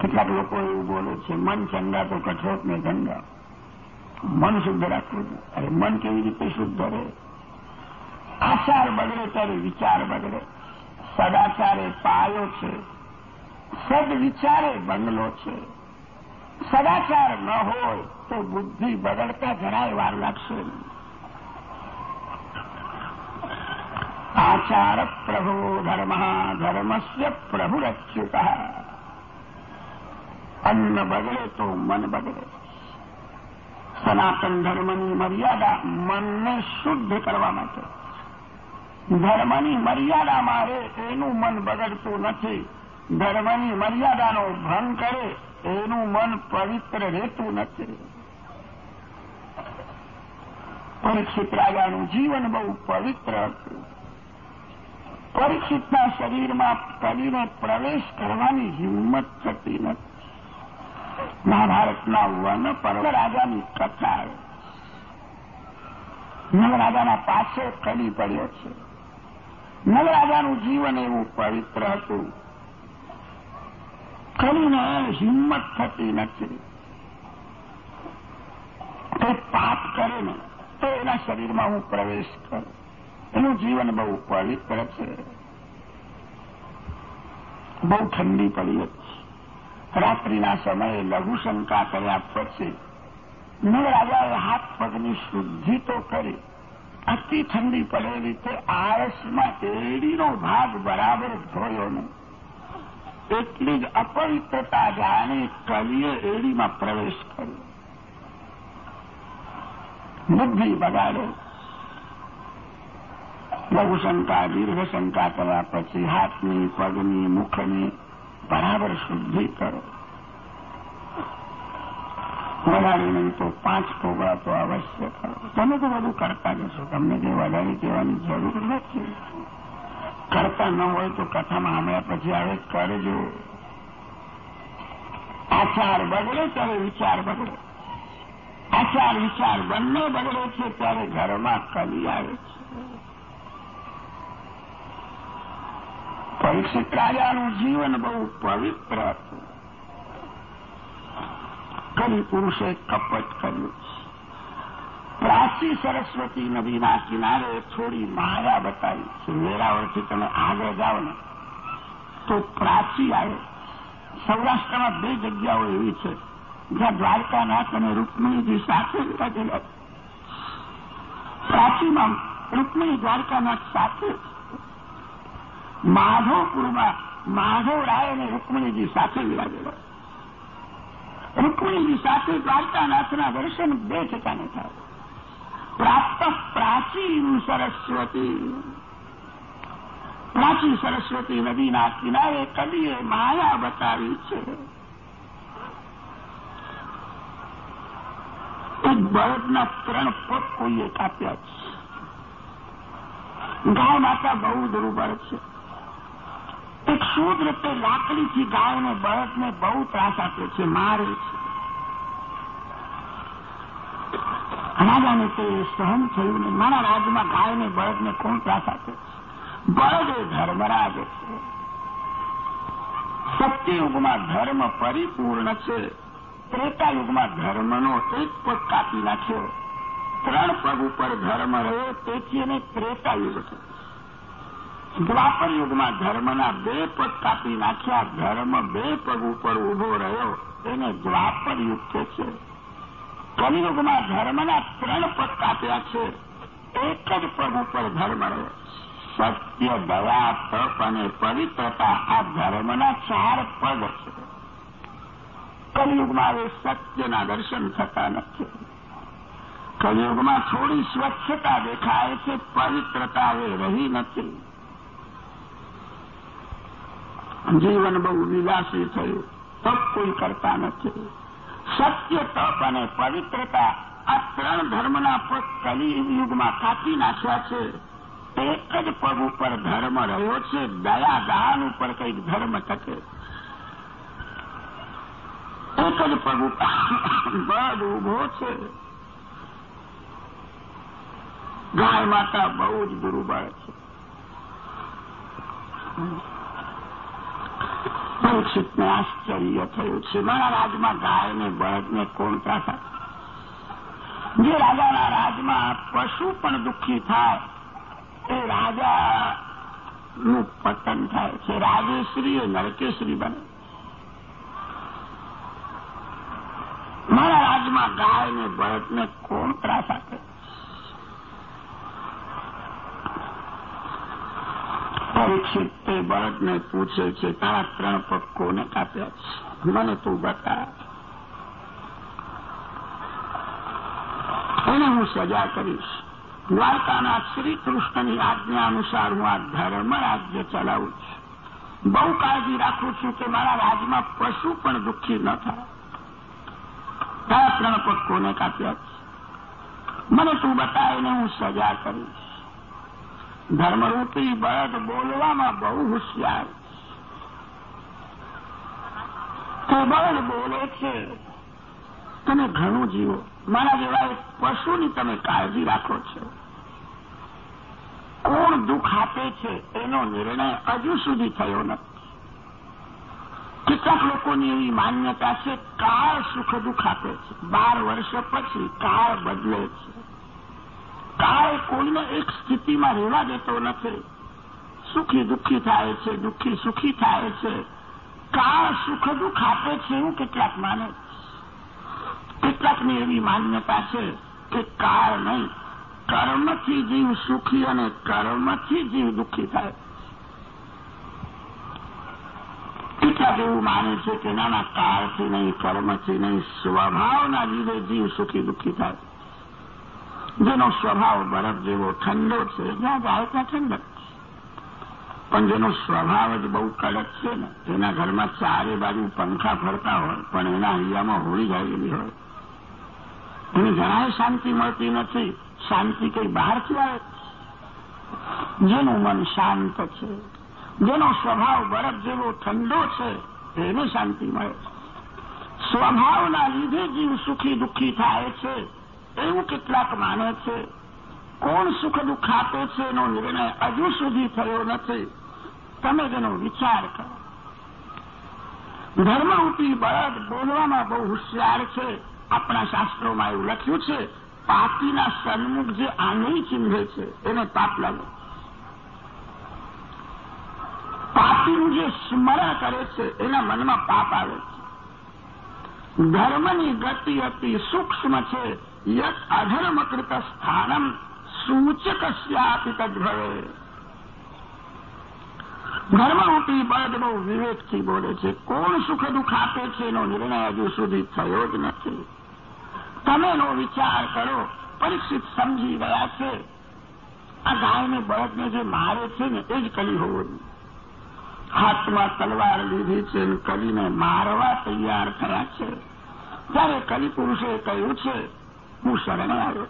કેટલાક લોકો એવું બોલે છે, મન ચંગા તો કઠોટ ને ગંગા. મન શુદ્ધ રાખવું અરે મન કેવી રીતે શુદ્ધ રહે? આચાર બગડે ત્યારે વિચાર બગડે. સદાચારે પાયો છે. સદવિચારે બંગલો છે. સદાચાર ન હોય તો બુદ્ધિ બદલતા જરાય વાર લાગશે આચાર પ્રભુ ધર્મ, ધર્મસ્ય પ્રભુરચ્યુત. અન્ન બગડે તો મન બગડે. સનાતન ધર્મની મર્યાદા મનને શુદ્ધ કરવા માટે. ધર્મની મર્યાદામાં રહે, એનું મન બગડતું નથી. ધર્મની મર્યાદાનો ભંગ કરે એનું મન પવિત્ર રહેતું નથી. પરીક્ષિત રાજાનું જીવન બહુ પવિત્ર હતું. પરીક્ષિતના શરીરમાં કલીને પ્રવેશ કરવાની હિંમત થતી નથી. મહાભારતના વન પર્વ રાજાની કથા નવરાજાના પાસે કલી પડ્યો છે. નવરાજાનું જીવન એવું પવિત્ર હતું. કલીને હિંમત થતી નથી તે પાપ કરે તો એના શરીરમાં હું પ્રવેશ કરું એનું જીવન બહુ પવિત્ર છે બહુ ઠંડી પડી હતી રાત્રિના સમયે લઘુશંકા કર્યા પછી નવરાજાએ હાથ પગની શુદ્ધિ તો કરી અતિ ઠંડી પડેલી તે આળસમાં એડીનો ભાગ બરાબર ધોયો નહીં એટલી જ અપવિત્રતા જાણે કલીએ એડીમાં પ્રવેશ કર્યો. બુદ્ધિ બગાડે. લઘુશંકા દીર્ઘશંકા કરવા પછી હાથની, પગની, મુખની બરાબર શુદ્ધિ કરો. વધારે નહીં તો પાંચ ટોકરા તો અવશ્ય કરો. તમે તો બધું કરતા જશો તમને જે વધારે કહેવાની જરૂર નથી. કરતા ન હોય તો કથામાં હમણાં પછી આવે કરજો આચાર બગડે ત્યારે વિચાર બગડે. આચાર વિચાર બંને બગડે છે ત્યારે ઘરમાં કલી આવે છે. પરીક્ષિત રાજાનું જીવન બહુ પવિત્ર હતું. કલી પુરુષે કપટ કર્યું પ્રાચી સરસ્વતી નદીના કિનારે થોડી માયા બતાવી વેરાવળથી તમે આગળ જાઓ ને? તો પ્રાચી આવે સૌરાષ્ટ્રમાં બે જગ્યાઓ એવી છે, જ્યાં દ્વારકાનાથ અને રૂકમણીજી સાથે વિરાજેલા પ્રાચીમાં રૂકમણી દ્વારકાનાથ સાથે માધવપુરમાં માધવરાય અને રૂકમણીજી સાથે વિરાજેલા રૂકમણીજી સાથે દ્વારકાનાથના દર્શન બે ઠેકાને થાય. પ્રાપ્ત પ્રાચીન સરસ્વતી પ્રાચી સરસ્વતી નદીના કિનારે કવિએ માયા બતાવી છે એક બળદના ત્રણ પગ કોઈએ કાપ્યા છે ગાય માતા બહુ દુર્બળ છે એક શોધ રૂપે લાકડીથી ગાયને બળદને બહુ ત્રાસ આપે છે મારે છે રાજાને તે સહન થયું નહીં. મારા રાજમાં ગાયને, બળદને કોણ ત્રાસ આપે? બળદ એ ધર્મરાજ છે. સત્યયુગમાં ધર્મ પરિપૂર્ણ છે. ત્રેતાયુગમાં ધર્મનો એક પગ કાપી નાખ્યો. ત્રણ પગ ઉપર ધર્મ રહ્યો, તેથી એને ત્રેતાયુગ છે દ્વાપર યુગમાં ધર્મના બે પગ કાપી નાખ્યા, ધર્મ બે પગ ઉપર ઊભો રહ્યો. એને દ્વાપર યુગ કે છે. કલિયુગમાં ધર્મના ત્રણ પદ કાપ્યા છે. એક જ પદ ઉપર ધર્મ રહ્યો સત્ય, દયા, તપ અને પવિત્રતા આ ધર્મના ચાર પદ છે. કલિયુગમાં હવે સત્યના દર્શન થતા નથી. કલિયુગમાં થોડી સ્વચ્છતા દેખાય છે, પવિત્રતા હવે રહી નથી. જીવન બહુ વિલાસી થયું, તપ કોઈ કરતા નથી. સત્ય તપ અને પવિત્રતા આ ત્રણ ધર્મના કલિયુગમાં કાપી નાખ્યા છે. એક જ પગ ઉપર ધર્મ રહ્યો છે, દયા દાન ઉપર કંઈક ધર્મ ટકે. એક જ પગ ઉપર ઊભો છે. ગાય માતા બહુ જ દુર્બળ છે. પરીક્ષિતને આશ્ચર્ય થયું છે. મારા રાજમાં ગાયને બળદને કોણ ત્રાસા જે રાજાના રાજમાં પશુ પણ દુઃખી થાય, એ રાજાનું પતન થાય છે. રાજેશ્રી એ નરકેશ્રી બને. મારા રાજમાં ગાય ને બળદને કોણ ત્રાસ આપે પરીક્ષિત તે બાળકને પૂછે છે તારા ત્રણ પગ કોને કાપ્યા છે? મને તું બતા. એને હું સજા કરીશ. દ્વારકાના શ્રી કૃષ્ણની આજ્ઞા અનુસાર હું આ ધર્મ રાજ્ય ચલાવું છું. બહુ કાળજી રાખું છું કે મારા રાજમાં પશુ પણ દુઃખી ન થાય. તારા ત્રણ પગ કોને કાપ્યા છે? મને તું બતા એને હું સજા કરીશ. ધર્મરૂપી બળદ બોલવામાં બહુ હોશિયાર. તે બળદ બોલે છે. તમે ઘણું જીવો. મારા જેવા પશુની તમે કાળજી રાખો છો. કોણ દુઃખ આપે છે એનો નિર્ણય હજુ સુધી થયો નથી. કેટલાક લોકોની એવી માન્યતા છે, કાળ સુખ દુઃખ આપે છે. બાર વર્ષ પછી કાળ બદલે છે. કાળ કોઈને એક સ્થિતિમાં રહેવા દેતો નથી. સુખી દુઃખી થાય છે, દુઃખી સુખી થાય છે. કાળ સુખ દુઃખ આપે છે એવું કેટલાક માને કેટલાકની એવી માન્યતા છે કે કાળ નહીં, કર્મથી જીવ સુખી અને કર્મથી જીવ દુઃખી થાય. કેટલાક એવું માને છે કે નાના કાળથી નહીં, કર્મથી નહીં, સ્વભાવના લીધે જીવ સુખી દુઃખી થાય. જેનો સ્વભાવ બરફ જેવો ઠંડો છે, જ્યાં જાય ત્યાં ઠંડક પણ જેનો સ્વભાવ જ બહુ કડક છે ને, એના ઘરમાં ચારે બાજુ પંખા ફરતા હોય, પણ એના હૈયામાં હોળી જાયેલી હોય. એને જરાય શાંતિ મળતી નથી. શાંતિ કઈ બહારથી આવે જેનું મન શાંત છે, જેનો સ્વભાવ બરફ જેવો ઠંડો છે, એને શાંતિ મળે સ્વભાવના લીધે જીવ સુખી દુઃખી થાય છે. એવું કેટલાક માને છે, કોણ સુખ દુઃખ આપે છે એનો નિર્ણય હજુ સુધી થયો નથી. તમે તેનો વિચાર કરો. ધર્મરૂપી બળદ બોલવામાં બહુ હોશિયાર છે. આપણા શાસ્ત્રોમાં એવું લખ્યું છે, પાપીના સન્મુખ જે આંગળી ચીંધે છે, એને પાપ લાગે. પાપીનું જે સ્મરણ કરે છે, એના મનમાં પાપ આવે છે. ધર્મની ગતિ અતિ સૂક્ષ્મ છે. યત અધર્મકૃત સ્થાનમ સૂચકસ્યાપી તદ્ભવે ધર્મરૂપી બળદ બહુ વિવેકથી બોલે છે, કોણ સુખ દુઃખ આપે છે એનો નિર્ણય હજુ સુધી થયો જ નથી. તમે એનો વિચાર કરો, પરીક્ષિત સમજી ગયા છે. આ ગાયને બળદને જે મારે છે ને, એ જ કલી હોવો હાથમાં તલવાર લીધી છે અને કલીને મારવા તૈયાર થયા છે. ત્યારે કલી પુરુષે કહ્યું છે હું શરણે આવ્યો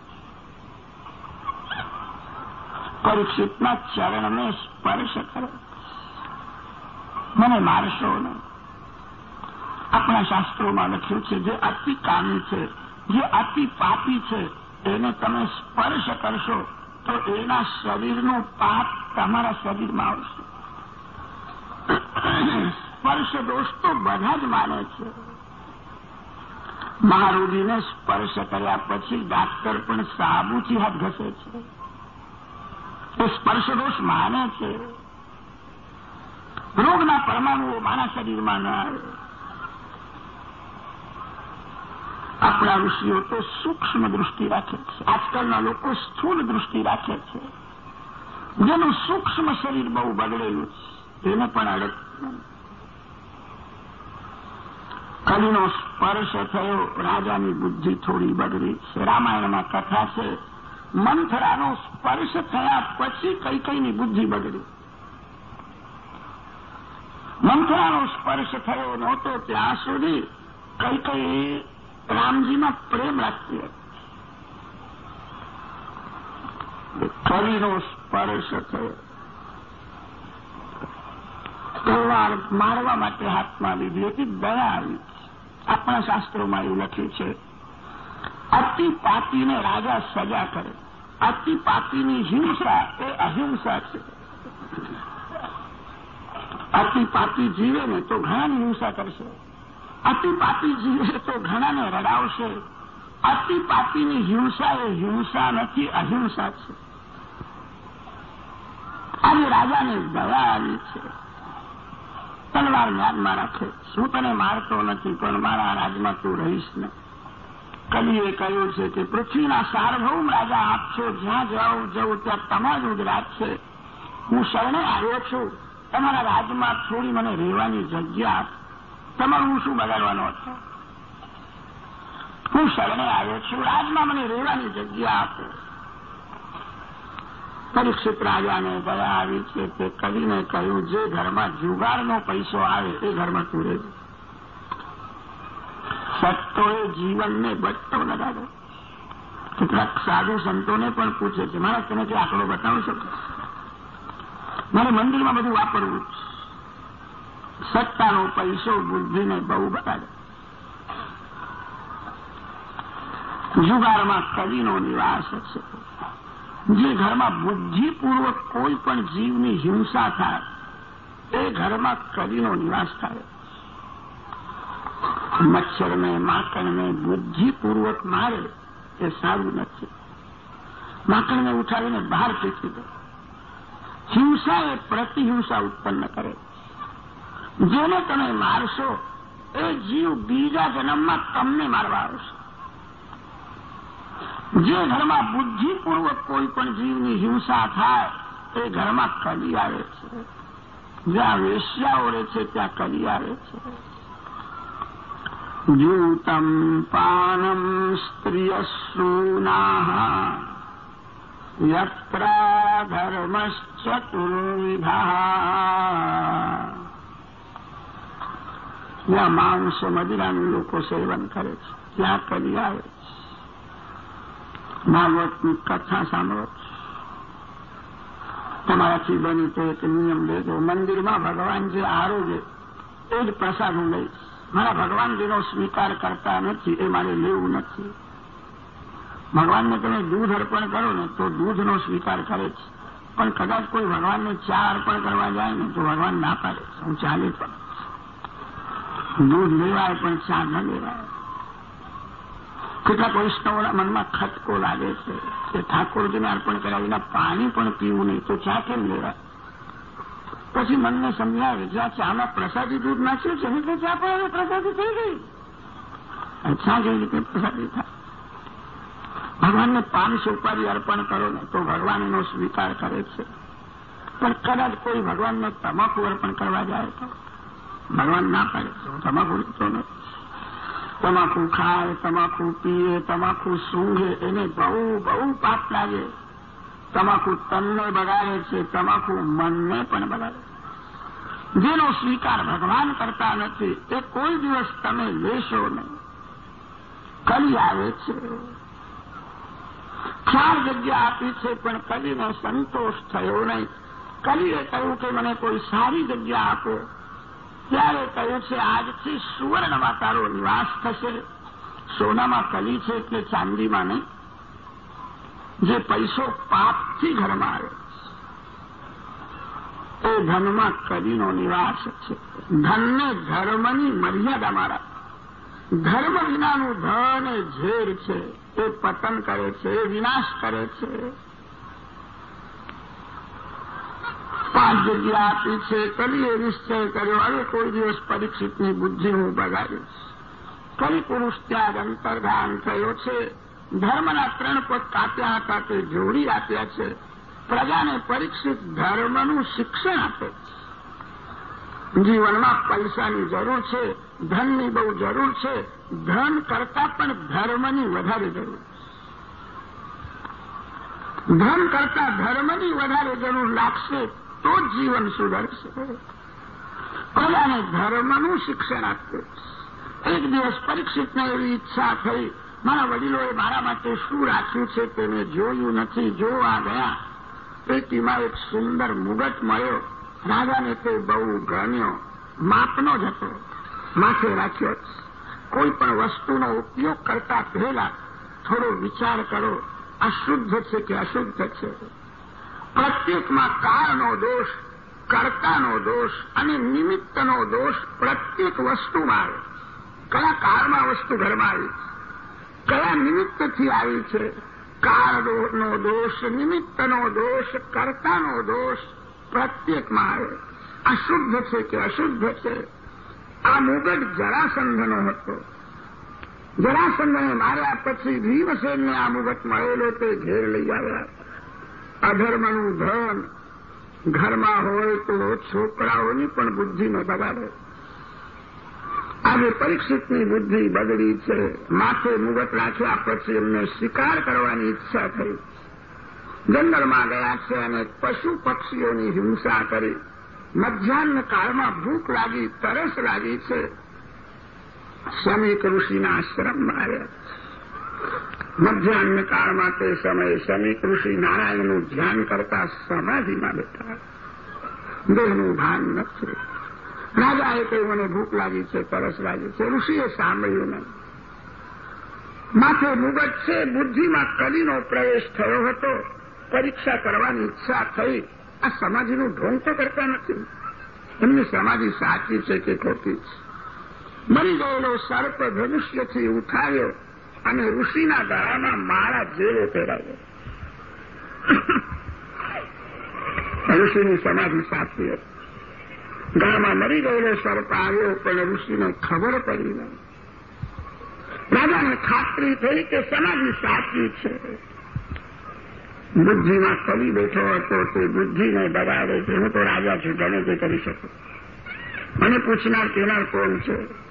પરીક્ષિતના ચરણને સ્પર્શ કરો મને મારશો નહીં. આપણા શાસ્ત્રોમાં લખ્યું છે, જે અતિ કામી છે, જે અતિ પાપી છે, એને તમે સ્પર્શ કરશો, તો એના શરીરનું પાપ તમારા શરીરમાં આવશે. <coughs> સ્પર્શ દોષ તો બધા જ માને છે. મહારોગીને સ્પર્શ કર્યા પછી ડાક્ટર પણ સાબુથી હાથ ઘસે છે. એ સ્પર્શ દોષ માને છે. રોગના પરમાણુઓ મારા શરીરમાં ન આવે. આપણા ઋષિઓ તો સૂક્ષ્મ દૃષ્ટિ રાખે છે. આજકાલના લોકો સ્થૂળ દૃષ્ટિ રાખે છે. જેનું સૂક્ષ્મ શરીર બહુ બગડેલું છે. એને પણ અડક કલીનો સ્પર્શ થયો, રાજાની બુદ્ધિ થોડી બગડી છે. રામાયણમાં કથા છે, મંથરાનો સ્પર્શ થયા પછી કઈ કઈની બુદ્ધિ બગડી. મંથરાનો સ્પર્શ થયો નહોતો ત્યાં સુધી કઈ કઈ રામજીમાં પ્રેમ રાખતી હતી. કલીનો સ્પર્શ થયો. તલવાર મારવા માટે હાથમાં લીધી હતી, દયા આવી. આપણા શાસ્ત્રોમાં એવું લખ્યું છે. અતિ પાપીને રાજા સજા કરે. અતિ પાપીની હિંસા એ અહિંસા છે. અતિ પાપી જીવે ને તો ઘણાની હિંસા કરશે. અતિ પાપી જીવે તો ઘણાને રડાવશે. અતિ પાપીની હિંસા એ હિંસા નથી, અહિંસા છે. આજે રાજાને દવા આવી છે. તલવાર યાદમાં રાખે. શું તને મારતો નથી, પણ મારા રાજમાં તું રહીશ ને. કલીએ કહ્યું છે કે, પૃથ્વીના સાર્વભૌમ રાજા આપ જ્યાં જવું જવું ત્યાં તમારું જ રાજ છે. હું શરણે આવ્યો છું. તમારા રાજમાં થોડી મને રહેવાની જગ્યા તમારું હું શું બગાડવાનો હતો? હું શરણે આવ્યો છું. રાજમાં મને રહેવાની જગ્યા આપો. પરીક્ષિત રાજાને દયા આવી છે તે કવિને કહ્યું, જે ઘરમાં જુગારનો પૈસો આવે એ ઘરમાં તું રહેજે. સત્તોએ જીવનને બટ્ટો લગાડો કેટલાક સાધુ સંતોને પણ પૂછે છે મારા તમે કે આંકડો બતાવી શકો મારે મંદિરમાં બધું વાપરવું સત્તાનો પૈસો બુદ્ધિને બહુ બગાડે જુગારમાં કવિનો નિવાસ છે. જે ઘરમાં બુદ્ધિપૂર્વક કોઈ પણ જીવની હિંસા થાય, એ ઘરમાં કવિનો નિવાસ થાય. મચ્છરને માકણને બુદ્ધિપૂર્વક મારે, એ સારું નથી. માકણને ઉઠાવીને બહાર ફેંકી દે. હિંસા એ પ્રતિહિંસા ઉત્પન્ન કરે. જેને તમે મારશો, એ જીવ બીજા જન્મમાં તમને મારવા આવશે. જે ઘરમાં બુદ્ધિપૂર્વક કોઈ પણ જીવની હિંસા થાય, એ ઘરમાં કલી આવે છે. જ્યાં વેશ્યાઓ રહે છે, ત્યાં કલી આવે છે. જૂતમ પાનમ સ્ત્રિયસૂના યત્ર ધર્મશ્ચતુર્વિધા. જ્યાં માંસ મદિરાનું લોકો સેવન કરે છે, ત્યાં કલી આવે છે. ભાગવતની કથા સાંભળો તમારાથી બની તો એક નિયમ લેજો મંદિરમાં ભગવાનજી આરોગે એ જ પ્રસાદ હું લઈશ. મારા ભગવાનજીનો સ્વીકાર કરતા નથી, એ મારે લેવું નથી. ભગવાનને તમે દૂધ અર્પણ કરો ને તો દૂધનો સ્વીકાર કરે છે. પણ કદાચ કોઈ ભગવાનને ચા અર્પણ કરવા જાય ને તો ભગવાન ના પાડે. હું ચાલે પણ દૂધ લેવાય પણ ચા ન લેવાય. કેટલાક વૈષ્ણવોના મનમાં ખટકો લાગે છે. કે ઠાકોરજીને અર્પણ કર્યા વિના પાણી પણ પીવું નહીં. તો ચા કેમ લેવા? પછી મનને સમજાવે જે આ ચામાં પ્રસાદી દૂધ નાખ્યું છે એટલે ચા પણ હવે પ્રસાદી થઈ ગઈ. ચા જેવી રીતે પ્રસાદી થાય? ભગવાનને પાન સોપારી અર્પણ કરો ને તો ભગવાન એનો સ્વીકાર કરે છે. પણ કદાચ કોઈ ભગવાનને તમાકુ અર્પણ કરવા જાય તો? ભગવાન ના પાડે તમાકુ તો નથી. તમાકુ ખાય, તમાકુ પીએ, તમાકુ સૂંઘે, એને બહુ બહુ પાપ લાગે. તમાકુ તનને બગાડે છે, તમાકુ મનને પણ બગાડે જેનો સ્વીકાર ભગવાન કરતા નથી, એ કોઈ દિવસ તમે લેશો નહીં. કલી આવે છે. ચાર જગ્યા આપી છે, પણ કલીને સંતોષ થયો નહીં. કલીએ કહ્યું કે મને કોઈ સારી જગ્યા આપો. ત્યારે કહ્યું છે, આજથી સુવર્ણમાં તારો નિવાસ થશે. સોનામાં કલી છે કે ચાંદીમાં નહીં. જે પૈસો પાપથી ઘરમાં આવે એ ધનમાં કલીનો નિવાસ છે. ધનને ધર્મની મર્યાદામાં રાખ ધર્મ વિનાનું ધન ઝેર છે. એ પતન કરે છે, એ વિનાશ કરે છે. પાંચ જગ્યા આપી છે, કરીએ નિશ્ચય કર્યો. હવે કોઈ દિવસ પરીક્ષિતની બુદ્ધિ હું બગાડીશ. કલી પુરુષ ત્યાગ અંતર્ધાન થયો છે. ધર્મના ત્રણ પદ કાપ્યા હતા, તે જોડી આપ્યા છે. પ્રજાને પરીક્ષિત ધર્મનું શિક્ષણ આપે જીવનમાં પૈસાની જરૂર છે, ધનની બહુ જરૂર છે. ધન કરતા પણ ધર્મની વધારે જરૂર ધન કરતા ધર્મની વધારે જરૂર લાગશે તો જ જીવન સુધરશે પ્રજાને ધર્મનું શિક્ષણ આપ્યું એક દિવસ પરીક્ષિતને એવી ઈચ્છા થઈ, મારા વડીલોએ મારા માટે શું રાખ્યું છે તે મેં જોયું નથી, જોવા ગયા. પેટીમાં એક સુંદર મુગટ મળ્યો. રાજાને તે બહુ ગણ્યો માપનો જ હતો. માથે રાખ્યો કોઈ પણ વસ્તુનો ઉપયોગ કરતા પહેલા થોડો વિચાર કરો. અશુદ્ધ છે કે અશુદ્ધ છે? પ્રત્યેકમાં કાળનો દોષ, કર્તાનો દોષ અને નિમિત્તનો દોષ પ્રત્યેક વસ્તુમાં આવે. કયા કાળમાં વસ્તુ ઘરમાં આવી? કયા નિમિત્તથી આવી છે? કાળનો દોષ, નિમિત્તનો દોષ, કર્તાનો દોષ પ્રત્યેકમાં આવે. અશુદ્ધ છે કે અશુદ્ધ છે? આ મુગટ જરાસંધનો હતો. જરાસંધને માર્યા પછી ભીમસેનને આ મુગટ મળેલો તે ઘેર લઈ આવ્યા અધર્મનું ધન. ઘરમાં હોય તો છોકરાઓની પણ બુદ્ધિને બગાડે આજે પરીક્ષિતની બુદ્ધિ બગડી છે. માથે મુગટ રાખ્યા પછી એમને શિકાર કરવાની ઈચ્છા થઈ. જંગલમાં ગયા છે અને પશુ પક્ષીઓની હિંસા કરી. મધ્યાહન કાળમાં ભૂખ લાગી, તરસ લાગી છે. સ્વામી ઋષિના આશ્રમમાં આવ્યા. મધ્યાહન કાળમાં તે સમયે શમીક ઋષિ નારાયણનું ધ્યાન કરતા સમાધિમાં બેઠા. દેહનું ભાન નથી. રાજાએ કહ્યું, મને ભૂખ લાગી છે તરસ લાગી છે. ઋષિએ સાંભળ્યું નહીં. માથે મુગટ છે, બુદ્ધિમાં કલીનો પ્રવેશ થયો હતો. પરીક્ષા કરવાની ઈચ્છા થઈ. આ સમાધિનું ઢોંગ તો કરતા નથી. એમની સમાધિ સાચી છે કે ખોટી છે? મરી ગયેલો સર્પ ધનુષ્યથી ઉઠાવ્યો. અને ઋષિના ગળામાં માળા જેવો પહેરાવ્યો ઋષિની સમાધિ સાચી હતી. મરી ગયેલો સર્પ આવ્યો, પણ ઋષિને ખબર પડી નહીં. રાજાને ખાતરી થઈ કે સમાધિ સાચી છે. બુદ્ધિમાં કવિ બેઠો હતો, તે બુદ્ધિને દબાવે છે. હું તો રાજા છું, ગમે તે કરી શકું. મને પૂછનાર કેનાર કોણ છે?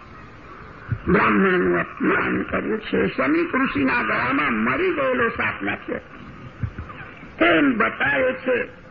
બ્રાહ્મણનું અપમાન કર્યું છે. શનિ ઋષિના ગળામાં મરી ગયેલો સાપ નાખ્યો. એમ બતાવે છે